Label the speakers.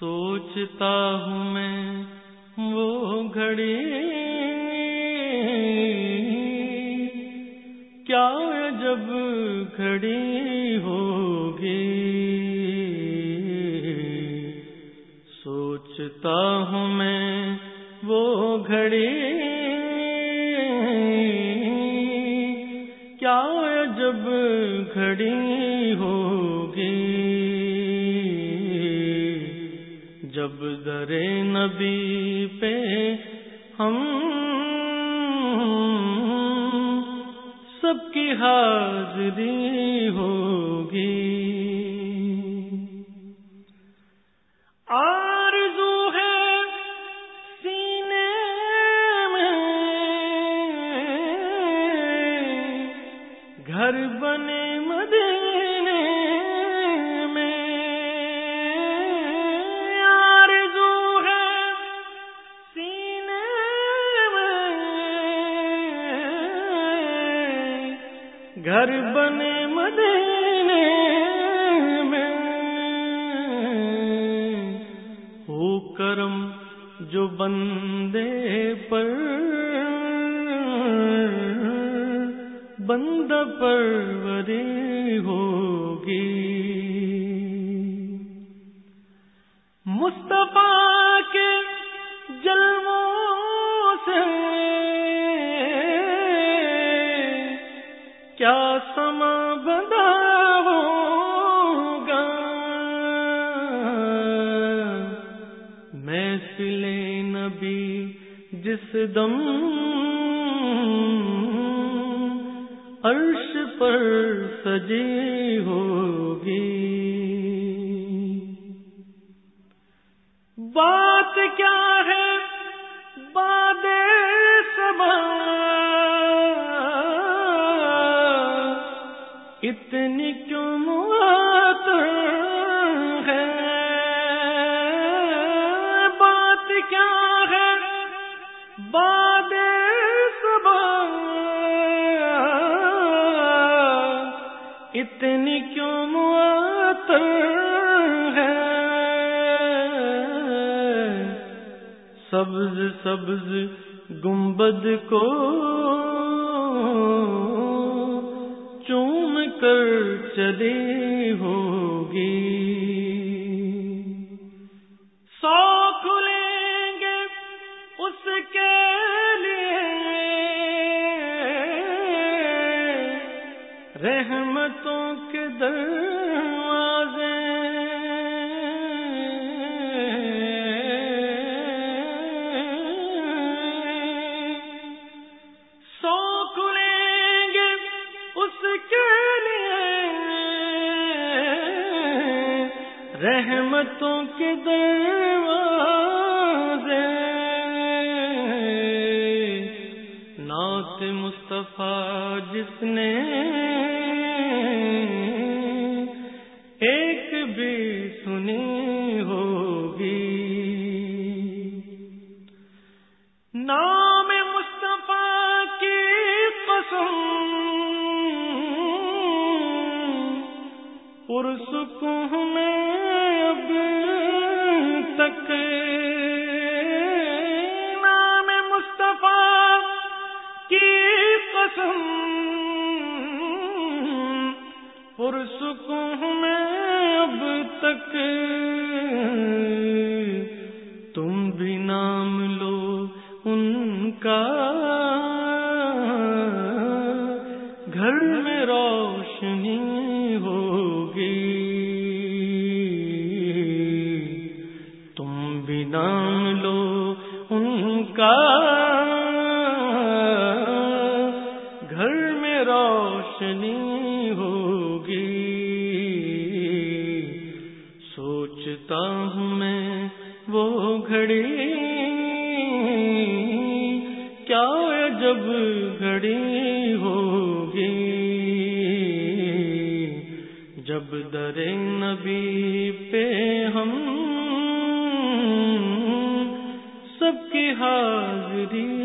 Speaker 1: سوچتا ہوں میں وہ گھڑی کیا جب گھڑی ہوگی؟ سوچتا ہوں میں وہ گھڑی کیا جب گھڑی ہوگی جب در نبی پہ ہم سب کی حاضری ہوگی۔ آرزو ہے سینے میں گھر بنے گھر بنے مدینے میں۔ ہو کرم جو بندے پر بند پروری ہوگی۔ مصطفیٰ کے جلووں سے جس دم عرش پر سجی ہوگی۔ بات کیا ہے؟ باد سبا اتنی کیوں موت اتنی کیوں موت ہے؟ سبز سبز گنبد کو چوم کر چلی ہوگی۔ سو کھلیں گے اس کے لیے۔ رہ رحمتوں کے دروازے۔ سو کھلیں گے اس کے لیے رحمتوں کے دروازے۔ نعت مصطفیٰ جس نے سنی ہوگی۔ نام مصطفیٰ کی قسم۔ پرسکوں میں اب تک۔ نام مصطفیٰ کی قسم۔ پرسکوں میں اب تک تم بھی نام لو ان کا گھر میں روشنی ہوگی تم بھی نام لو ان کا سوچتا ہوں میں وہ گھڑی۔ کیا جب گھڑی ہوگی؟ جب در نبی پہ ہم سب کی حاضری